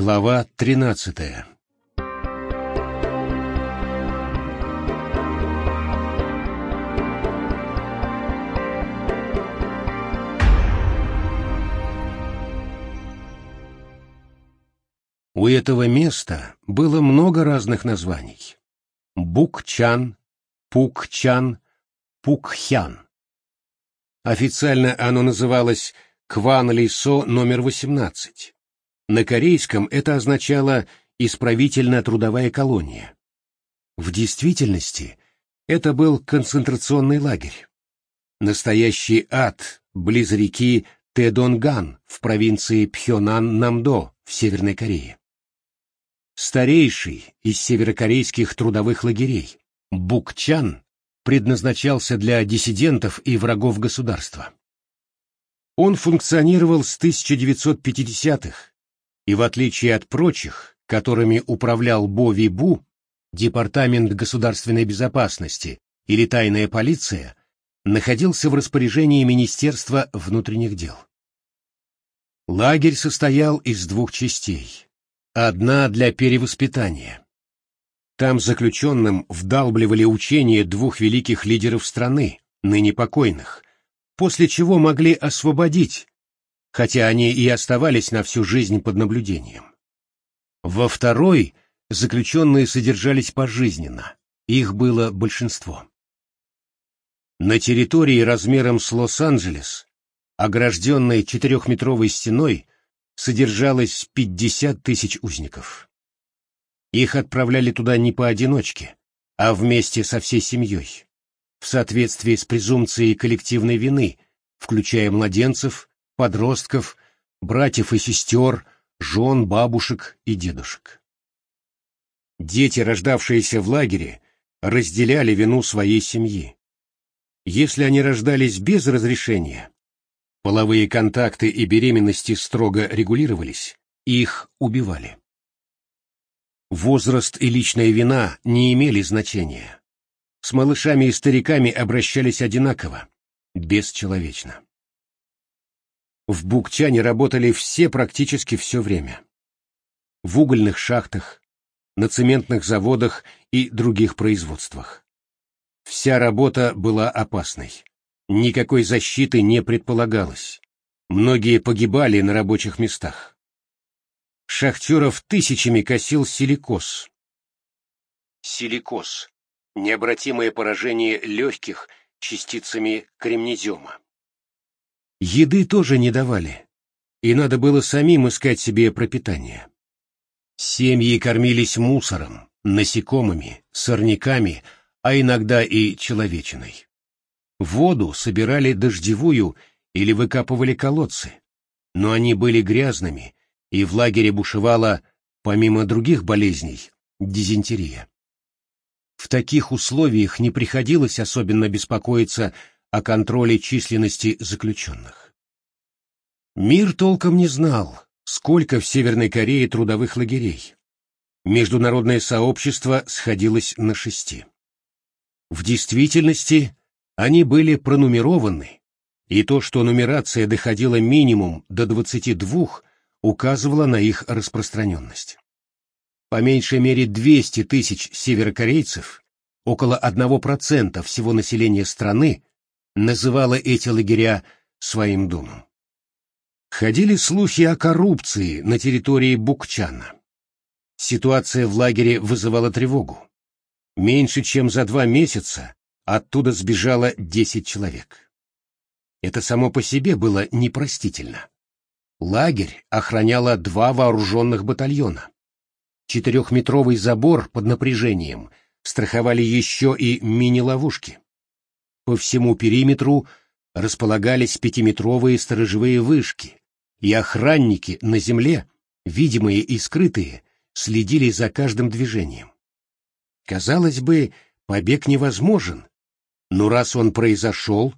Глава тринадцатая У этого места было много разных названий. Букчан, Пукчан, Пукхян. Официально оно называлось Кван-Лисо номер 18. На корейском это означало «исправительно-трудовая колония». В действительности это был концентрационный лагерь. Настоящий ад близ реки Тэдонган в провинции Пхёнан-Намдо в Северной Корее старейший из северокорейских трудовых лагерей, Букчан, предназначался для диссидентов и врагов государства. Он функционировал с 1950-х, и в отличие от прочих, которыми управлял Бо Вибу, Департамент государственной безопасности или тайная полиция, находился в распоряжении Министерства внутренних дел. Лагерь состоял из двух частей одна для перевоспитания. Там заключенным вдалбливали учения двух великих лидеров страны, ныне покойных, после чего могли освободить, хотя они и оставались на всю жизнь под наблюдением. Во второй заключенные содержались пожизненно, их было большинство. На территории размером с Лос-Анджелес, огражденной четырехметровой стеной, содержалось 50 тысяч узников. Их отправляли туда не поодиночке, а вместе со всей семьей, в соответствии с презумпцией коллективной вины, включая младенцев, подростков, братьев и сестер, жен, бабушек и дедушек. Дети, рождавшиеся в лагере, разделяли вину своей семьи. Если они рождались без разрешения, Половые контакты и беременности строго регулировались, их убивали. Возраст и личная вина не имели значения. С малышами и стариками обращались одинаково, бесчеловечно. В Букчане работали все практически все время. В угольных шахтах, на цементных заводах и других производствах. Вся работа была опасной. Никакой защиты не предполагалось. Многие погибали на рабочих местах. Шахтеров тысячами косил силикоз. Силикоз – необратимое поражение легких частицами кремнезема. Еды тоже не давали, и надо было самим искать себе пропитание. Семьи кормились мусором, насекомыми, сорняками, а иногда и человечиной. Воду собирали дождевую или выкапывали колодцы, но они были грязными, и в лагере бушевала, помимо других болезней, дизентерия. В таких условиях не приходилось особенно беспокоиться о контроле численности заключенных. Мир толком не знал, сколько в Северной Корее трудовых лагерей. Международное сообщество сходилось на шести. В действительности они были пронумерованы, и то, что нумерация доходила минимум до 22, указывало на их распространенность. По меньшей мере 200 тысяч северокорейцев, около 1% всего населения страны, называло эти лагеря своим домом. Ходили слухи о коррупции на территории Букчана. Ситуация в лагере вызывала тревогу. Меньше чем за два месяца Оттуда сбежало десять человек. Это само по себе было непростительно. Лагерь охраняло два вооруженных батальона. Четырехметровый забор под напряжением страховали еще и мини-ловушки. По всему периметру располагались пятиметровые сторожевые вышки, и охранники на земле, видимые и скрытые, следили за каждым движением. Казалось бы, побег невозможен, но раз он произошел,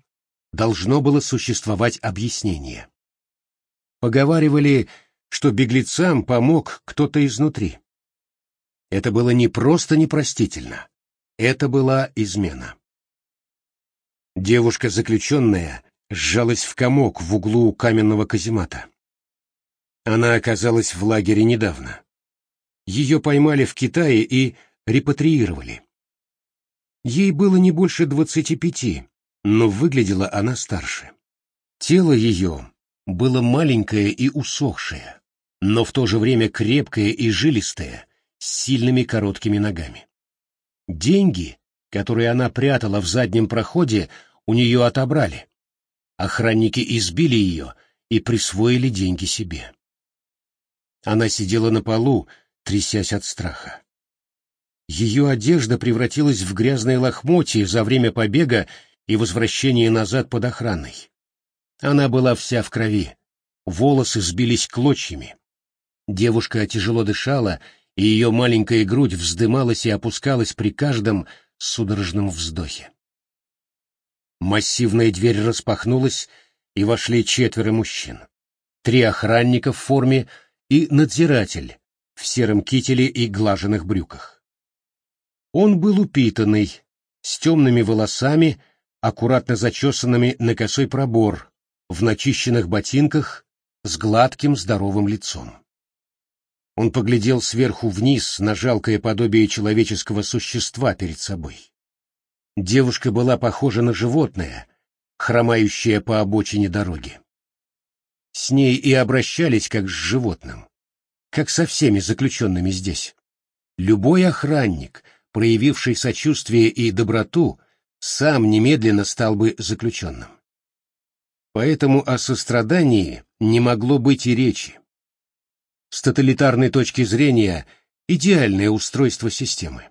должно было существовать объяснение. Поговаривали, что беглецам помог кто-то изнутри. Это было не просто непростительно, это была измена. Девушка-заключенная сжалась в комок в углу каменного каземата. Она оказалась в лагере недавно. Ее поймали в Китае и репатриировали. Ей было не больше двадцати пяти, но выглядела она старше. Тело ее было маленькое и усохшее, но в то же время крепкое и жилистое, с сильными короткими ногами. Деньги, которые она прятала в заднем проходе, у нее отобрали. Охранники избили ее и присвоили деньги себе. Она сидела на полу, трясясь от страха. Ее одежда превратилась в грязные лохмотья за время побега и возвращения назад под охраной. Она была вся в крови, волосы сбились клочьями. Девушка тяжело дышала, и ее маленькая грудь вздымалась и опускалась при каждом судорожном вздохе. Массивная дверь распахнулась, и вошли четверо мужчин. Три охранника в форме и надзиратель в сером кителе и глаженных брюках. Он был упитанный, с темными волосами, аккуратно зачесанными на косой пробор, в начищенных ботинках, с гладким здоровым лицом. Он поглядел сверху вниз на жалкое подобие человеческого существа перед собой. Девушка была похожа на животное, хромающее по обочине дороги. С ней и обращались как с животным, как со всеми заключенными здесь. Любой охранник, проявивший сочувствие и доброту, сам немедленно стал бы заключенным. Поэтому о сострадании не могло быть и речи. С тоталитарной точки зрения идеальное устройство системы.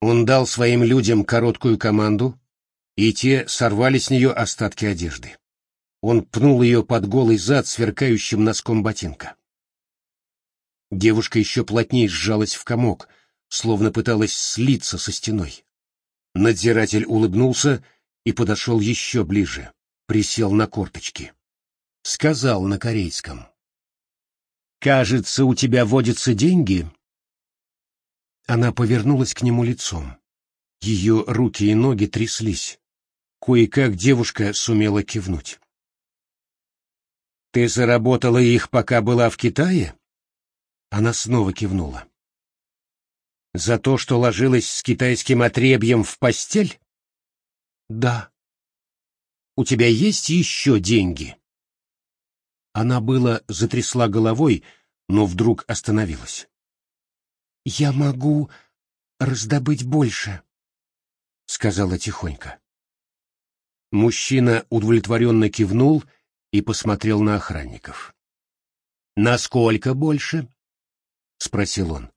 Он дал своим людям короткую команду, и те сорвали с нее остатки одежды. Он пнул ее под голый зад сверкающим носком ботинка. Девушка еще плотнее сжалась в комок, словно пыталась слиться со стеной. Надзиратель улыбнулся и подошел еще ближе присел на корточки. Сказал на корейском. «Кажется, у тебя водятся деньги?» Она повернулась к нему лицом. Ее руки и ноги тряслись. Кое-как девушка сумела кивнуть. «Ты заработала их, пока была в Китае?» Она снова кивнула. «За то, что ложилась с китайским отребьем в постель?» «Да», у тебя есть еще деньги?» Она было затрясла головой, но вдруг остановилась. «Я могу раздобыть больше», — сказала тихонько. Мужчина удовлетворенно кивнул и посмотрел на охранников. «Насколько больше?» — спросил он.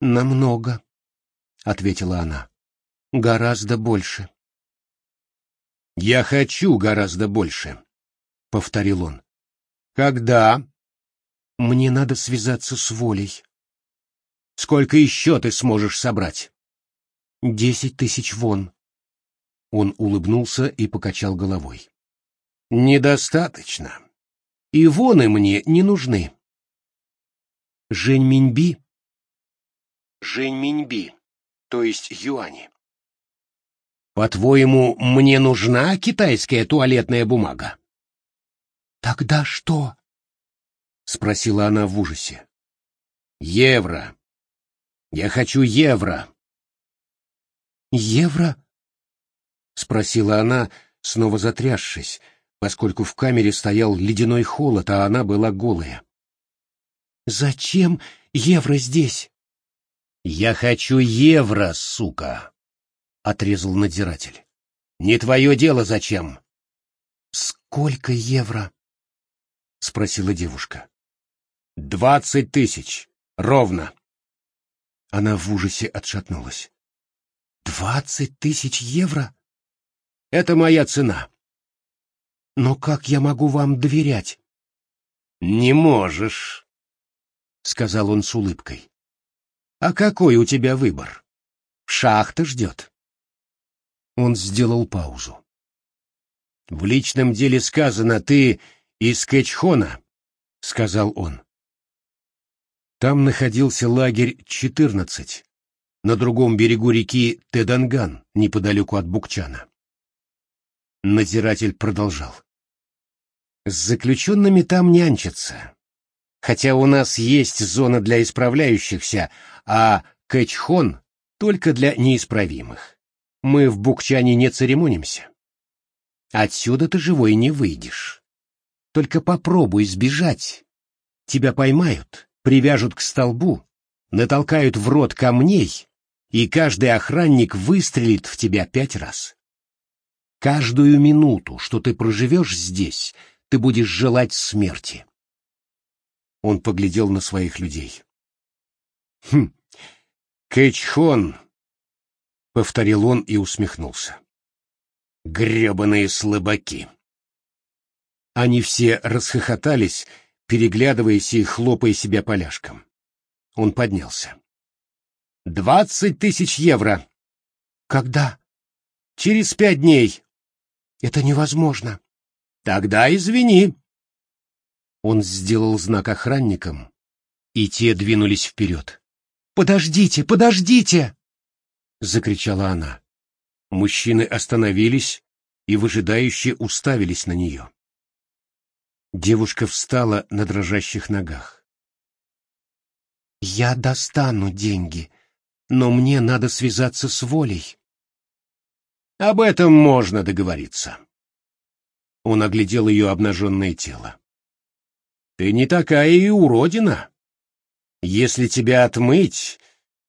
«Намного», — ответила она. «Гораздо больше». «Я хочу гораздо больше», — повторил он. «Когда?» «Мне надо связаться с волей». «Сколько еще ты сможешь собрать?» «Десять тысяч вон». Он улыбнулся и покачал головой. «Недостаточно. И воны мне не нужны». «Жень Миньби?» «Жень Миньби, то есть юани». По-твоему, мне нужна китайская туалетная бумага? Тогда что? спросила она в ужасе. Евро. Я хочу евро. Евро? спросила она, снова затрясшись, поскольку в камере стоял ледяной холод, а она была голая. Зачем евро здесь? Я хочу евро, сука отрезал надзиратель. Не твое дело зачем? Сколько евро? спросила девушка. Двадцать тысяч. Ровно. Она в ужасе отшатнулась. Двадцать тысяч евро? Это моя цена. Но как я могу вам доверять? Не можешь, сказал он с улыбкой. А какой у тебя выбор? Шахта ждет. Он сделал паузу. «В личном деле сказано, ты из Кэчхона», — сказал он. Там находился лагерь 14, на другом берегу реки Теданган, неподалеку от Букчана. Надзиратель продолжал. С заключенными там нянчатся. Хотя у нас есть зона для исправляющихся, а Кэчхон только для неисправимых. Мы в Букчане не церемонимся. Отсюда ты живой не выйдешь. Только попробуй сбежать. Тебя поймают, привяжут к столбу, натолкают в рот камней, и каждый охранник выстрелит в тебя пять раз. Каждую минуту, что ты проживешь здесь, ты будешь желать смерти. Он поглядел на своих людей. Хм, Кэчхон, повторил он и усмехнулся. Гребаные слабаки. Они все расхохотались, переглядываясь и хлопая себя поляшком. Он поднялся. «Двадцать тысяч евро!» «Когда?» «Через пять дней». «Это невозможно». «Тогда извини». Он сделал знак охранникам, и те двинулись вперед. «Подождите, подождите!» — закричала она. Мужчины остановились и выжидающе уставились на нее. Девушка встала на дрожащих ногах. «Я достану деньги, но мне надо связаться с волей». «Об этом можно договориться». Он оглядел ее обнаженное тело. «Ты не такая и уродина. Если тебя отмыть,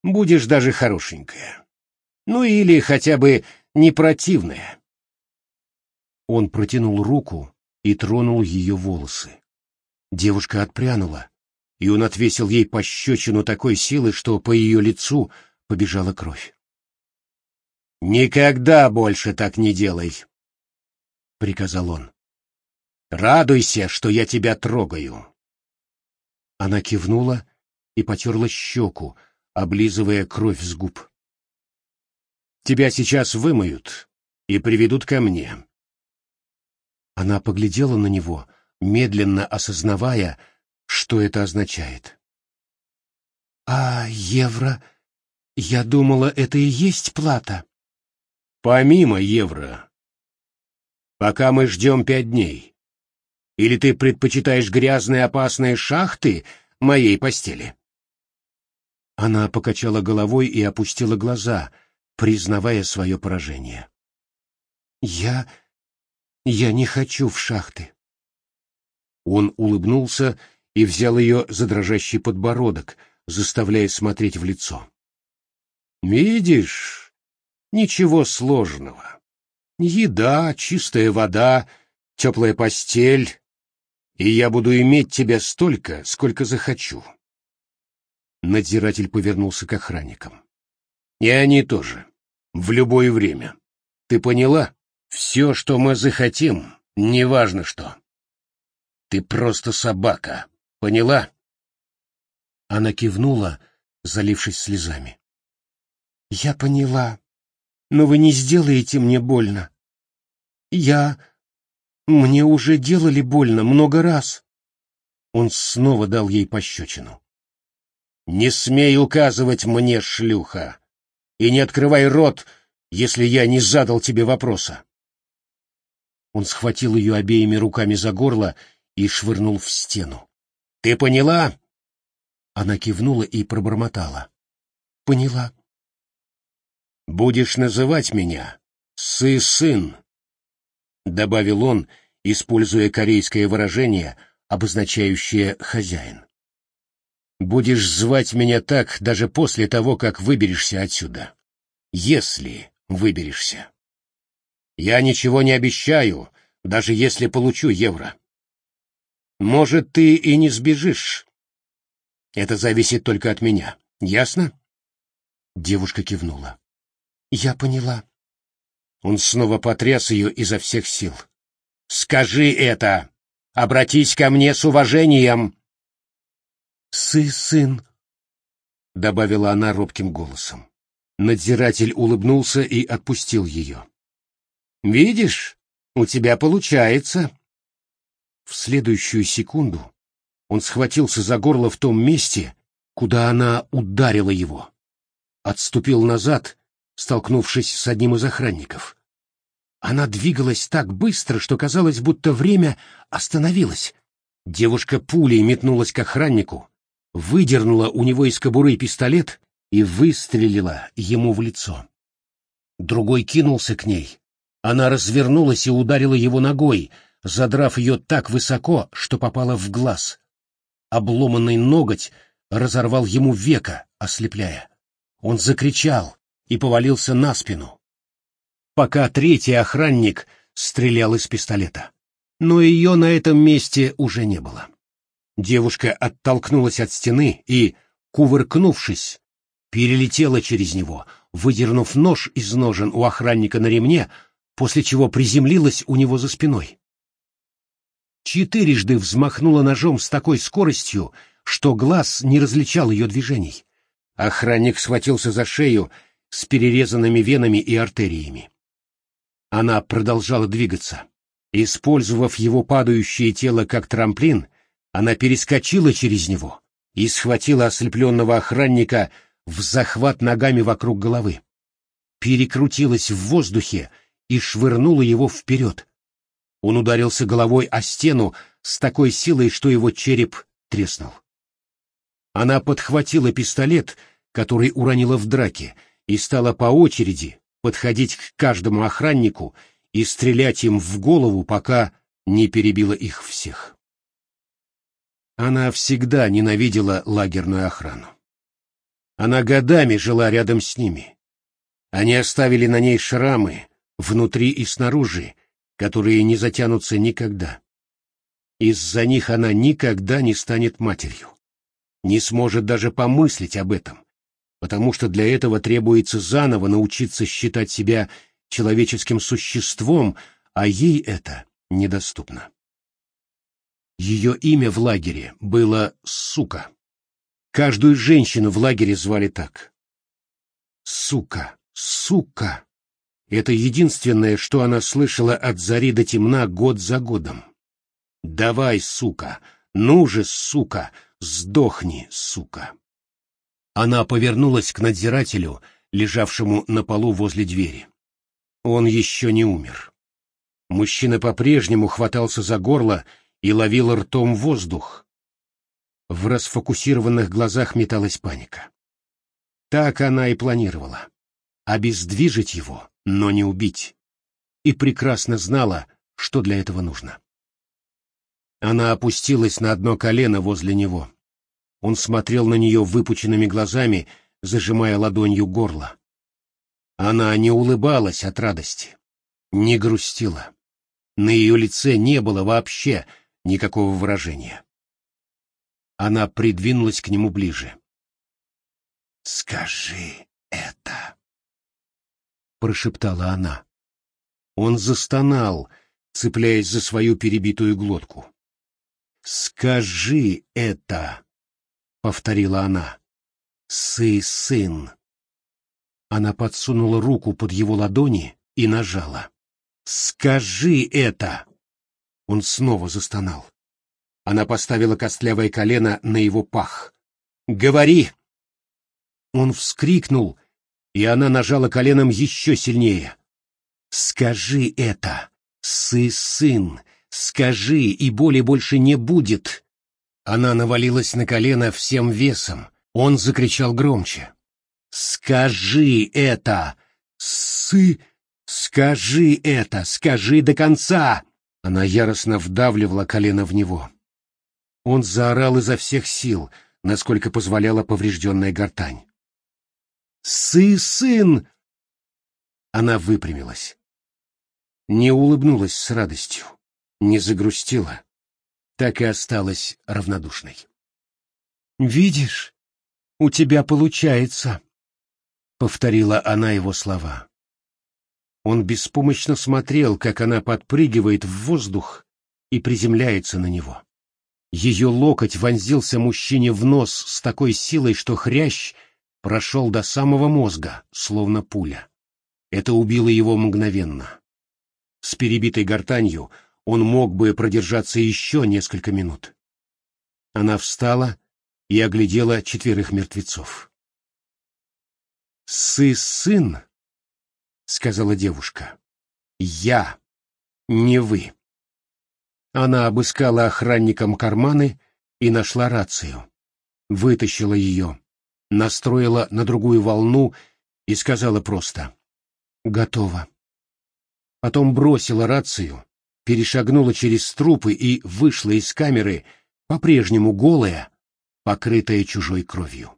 будешь даже хорошенькая. Ну или хотя бы не противная». Он протянул руку, и тронул ее волосы. Девушка отпрянула, и он отвесил ей пощечину такой силы, что по ее лицу побежала кровь. «Никогда больше так не делай!» — приказал он. «Радуйся, что я тебя трогаю!» Она кивнула и потерла щеку, облизывая кровь с губ. «Тебя сейчас вымоют и приведут ко мне. Она поглядела на него, медленно осознавая, что это означает. «А евро? Я думала, это и есть плата». «Помимо евро. Пока мы ждем пять дней. Или ты предпочитаешь грязные опасные шахты моей постели?» Она покачала головой и опустила глаза, признавая свое поражение. «Я я не хочу в шахты. Он улыбнулся и взял ее за дрожащий подбородок, заставляя смотреть в лицо. «Видишь, ничего сложного. Еда, чистая вода, теплая постель, и я буду иметь тебя столько, сколько захочу». Надзиратель повернулся к охранникам. «И они тоже. В любое время. Ты поняла?» Все, что мы захотим, неважно что. Ты просто собака, поняла? Она кивнула, залившись слезами. Я поняла, но вы не сделаете мне больно. Я... Мне уже делали больно много раз. Он снова дал ей пощечину. «Не смей указывать мне, шлюха, и не открывай рот, если я не задал тебе вопроса. Он схватил ее обеими руками за горло и швырнул в стену. «Ты поняла?» Она кивнула и пробормотала. «Поняла». «Будешь называть меня Сы-сын», — добавил он, используя корейское выражение, обозначающее «хозяин». «Будешь звать меня так даже после того, как выберешься отсюда. Если выберешься». Я ничего не обещаю, даже если получу евро. Может, ты и не сбежишь. Это зависит только от меня. Ясно? Девушка кивнула. Я поняла. Он снова потряс ее изо всех сил. Скажи это. Обратись ко мне с уважением. Сы, сын, добавила она робким голосом. Надзиратель улыбнулся и отпустил ее. Видишь, у тебя получается. В следующую секунду он схватился за горло в том месте, куда она ударила его. Отступил назад, столкнувшись с одним из охранников. Она двигалась так быстро, что казалось, будто время остановилось. Девушка пулей метнулась к охраннику, выдернула у него из кобуры пистолет и выстрелила ему в лицо. Другой кинулся к ней. Она развернулась и ударила его ногой, задрав ее так высоко, что попала в глаз. Обломанный ноготь разорвал ему века, ослепляя. Он закричал и повалился на спину, пока третий охранник стрелял из пистолета. Но ее на этом месте уже не было. Девушка оттолкнулась от стены и, кувыркнувшись, перелетела через него, выдернув нож из ножен у охранника на ремне, после чего приземлилась у него за спиной. Четырежды взмахнула ножом с такой скоростью, что глаз не различал ее движений. Охранник схватился за шею с перерезанными венами и артериями. Она продолжала двигаться. Использовав его падающее тело как трамплин, она перескочила через него и схватила ослепленного охранника в захват ногами вокруг головы. Перекрутилась в воздухе и швырнула его вперед. Он ударился головой о стену с такой силой, что его череп треснул. Она подхватила пистолет, который уронила в драке, и стала по очереди подходить к каждому охраннику и стрелять им в голову, пока не перебила их всех. Она всегда ненавидела лагерную охрану. Она годами жила рядом с ними. Они оставили на ней шрамы, внутри и снаружи, которые не затянутся никогда. Из-за них она никогда не станет матерью не сможет даже помыслить об этом, потому что для этого требуется заново научиться считать себя человеческим существом, а ей это недоступно. Ее имя в лагере было Сука. Каждую женщину в лагере звали так. Сука, сука. Это единственное, что она слышала от зари до темна год за годом. Давай, сука, ну же, сука, Сдохни, сука. Она повернулась к надзирателю, лежавшему на полу возле двери. Он еще не умер. Мужчина по-прежнему хватался за горло и ловил ртом воздух. В расфокусированных глазах металась паника. Так она и планировала. Обездвижить его, но не убить. И прекрасно знала, что для этого нужно. Она опустилась на одно колено возле него. Он смотрел на нее выпученными глазами, зажимая ладонью горло. Она не улыбалась от радости, не грустила. На ее лице не было вообще никакого выражения. Она придвинулась к нему ближе. «Скажи это!» — прошептала она. Он застонал, цепляясь за свою перебитую глотку. «Скажи это!» — повторила она. «Сы, сын!» Она подсунула руку под его ладони и нажала. «Скажи это!» Он снова застонал. Она поставила костлявое колено на его пах. «Говори!» Он вскрикнул, и она нажала коленом еще сильнее. «Скажи это! Сы, сын! Скажи, и боли больше не будет!» Она навалилась на колено всем весом. Он закричал громче. «Скажи это! Сы! Скажи это! Скажи до конца!» Она яростно вдавливала колено в него. Он заорал изо всех сил, насколько позволяла поврежденная гортань. «Сы, сын!» Она выпрямилась. Не улыбнулась с радостью не загрустила, так и осталась равнодушной. «Видишь, у тебя получается», — повторила она его слова. Он беспомощно смотрел, как она подпрыгивает в воздух и приземляется на него. Ее локоть вонзился мужчине в нос с такой силой, что хрящ прошел до самого мозга, словно пуля. Это убило его мгновенно. С перебитой гортанью он мог бы продержаться еще несколько минут. Она встала и оглядела четверых мертвецов. «Сы сын», — сказала девушка. Я, не вы. Она обыскала охранникам карманы и нашла рацию. Вытащила ее, настроила на другую волну и сказала просто «Готово». Потом бросила рацию, перешагнула через трупы и вышла из камеры, по-прежнему голая, покрытая чужой кровью.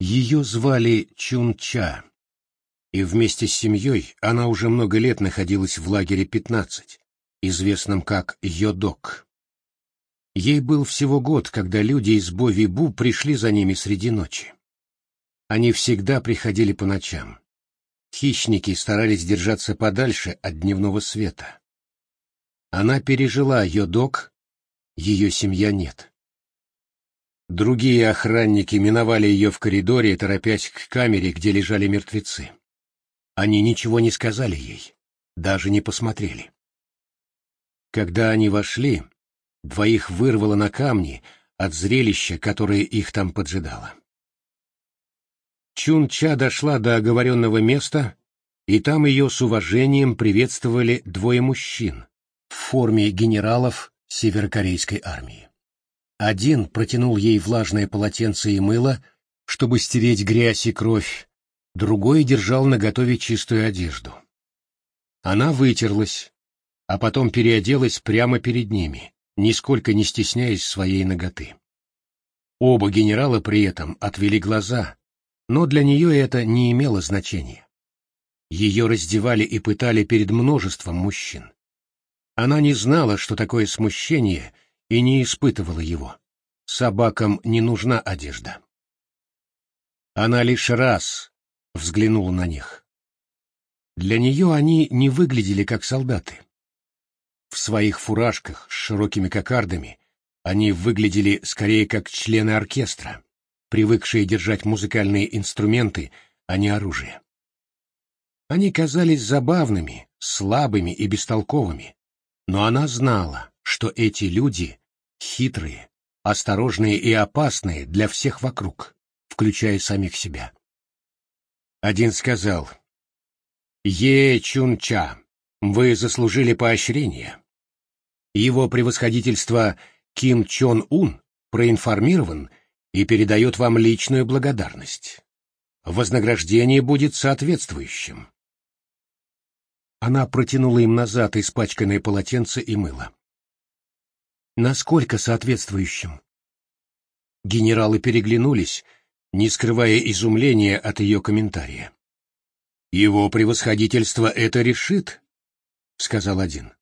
Ее звали Чунча, и вместе с семьей она уже много лет находилась в лагере 15, известном как Йодок. Ей был всего год, когда люди из Бови-Бу пришли за ними среди ночи. Они всегда приходили по ночам. Хищники старались держаться подальше от дневного света. Она пережила Йодок, ее семья нет. Другие охранники миновали ее в коридоре, торопясь к камере, где лежали мертвецы. Они ничего не сказали ей, даже не посмотрели. Когда они вошли, двоих вырвало на камни от зрелища, которое их там поджидало. Чун-Ча дошла до оговоренного места, и там ее с уважением приветствовали двое мужчин в форме генералов северокорейской армии. Один протянул ей влажное полотенце и мыло, чтобы стереть грязь и кровь, другой держал наготове чистую одежду. Она вытерлась, а потом переоделась прямо перед ними, нисколько не стесняясь своей ноготы. Оба генерала при этом отвели глаза, но для нее это не имело значения. Ее раздевали и пытали перед множеством мужчин. Она не знала, что такое смущение, и не испытывала его. Собакам не нужна одежда. Она лишь раз взглянула на них. Для нее они не выглядели как солдаты. В своих фуражках с широкими кокардами они выглядели скорее как члены оркестра привыкшие держать музыкальные инструменты, а не оружие. Они казались забавными, слабыми и бестолковыми, но она знала, что эти люди хитрые, осторожные и опасные для всех вокруг, включая самих себя. Один сказал, «Е Чунча, вы заслужили поощрение. Его превосходительство Ким Чон Ун проинформирован и передает вам личную благодарность. Вознаграждение будет соответствующим. Она протянула им назад испачканное полотенце и мыло. Насколько соответствующим? Генералы переглянулись, не скрывая изумления от ее комментария. «Его превосходительство это решит», — сказал один.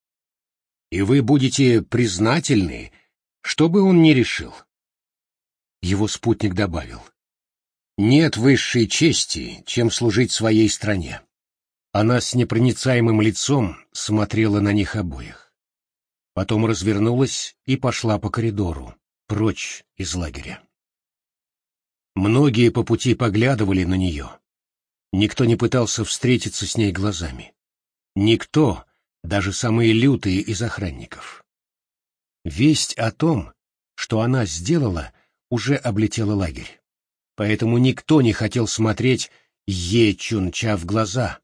«И вы будете признательны, что бы он ни решил». Его спутник добавил. «Нет высшей чести, чем служить своей стране». Она с непроницаемым лицом смотрела на них обоих. Потом развернулась и пошла по коридору, прочь из лагеря. Многие по пути поглядывали на нее. Никто не пытался встретиться с ней глазами. Никто, даже самые лютые из охранников. Весть о том, что она сделала, уже облетела лагерь. Поэтому никто не хотел смотреть Е Чунча в глаза.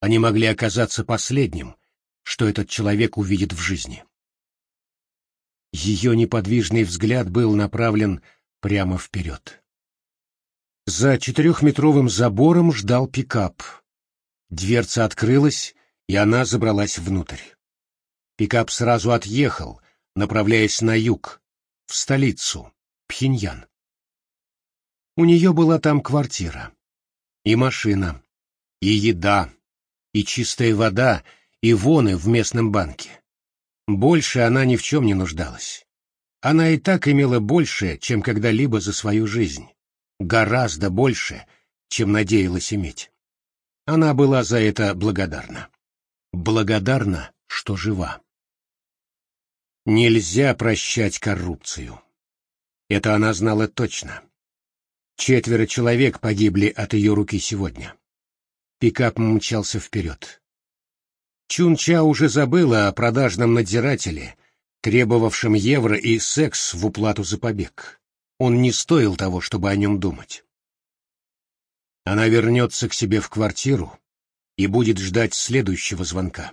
Они могли оказаться последним, что этот человек увидит в жизни. Ее неподвижный взгляд был направлен прямо вперед. За четырехметровым забором ждал пикап. Дверца открылась, и она забралась внутрь. Пикап сразу отъехал, направляясь на юг, в столицу, Пхеньян. У нее была там квартира, и машина, и еда, и чистая вода, и воны в местном банке. Больше она ни в чем не нуждалась. Она и так имела больше, чем когда-либо за свою жизнь. Гораздо больше, чем надеялась иметь. Она была за это благодарна. Благодарна, что жива. Нельзя прощать коррупцию. Это она знала точно. Четверо человек погибли от ее руки сегодня. Пикап мчался вперед. Чунча уже забыла о продажном надзирателе, требовавшем евро и секс в уплату за побег. Он не стоил того, чтобы о нем думать. Она вернется к себе в квартиру, и будет ждать следующего звонка.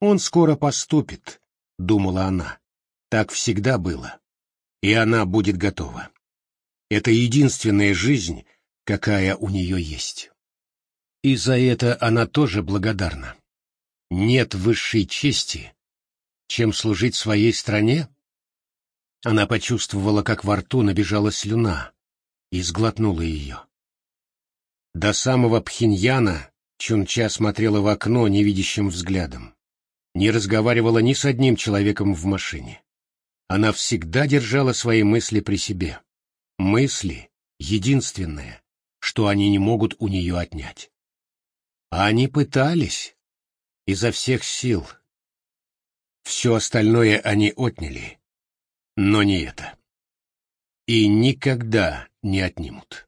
«Он скоро поступит», — думала она. «Так всегда было. И она будет готова. Это единственная жизнь, какая у нее есть. И за это она тоже благодарна. Нет высшей чести, чем служить своей стране. Она почувствовала, как во рту набежала слюна, и сглотнула ее. До самого Пхеньяна Чунча смотрела в окно невидящим взглядом. Не разговаривала ни с одним человеком в машине. Она всегда держала свои мысли при себе. Мысли — единственное, что они не могут у нее отнять. А они пытались изо всех сил. Все остальное они отняли, но не это. И никогда не отнимут.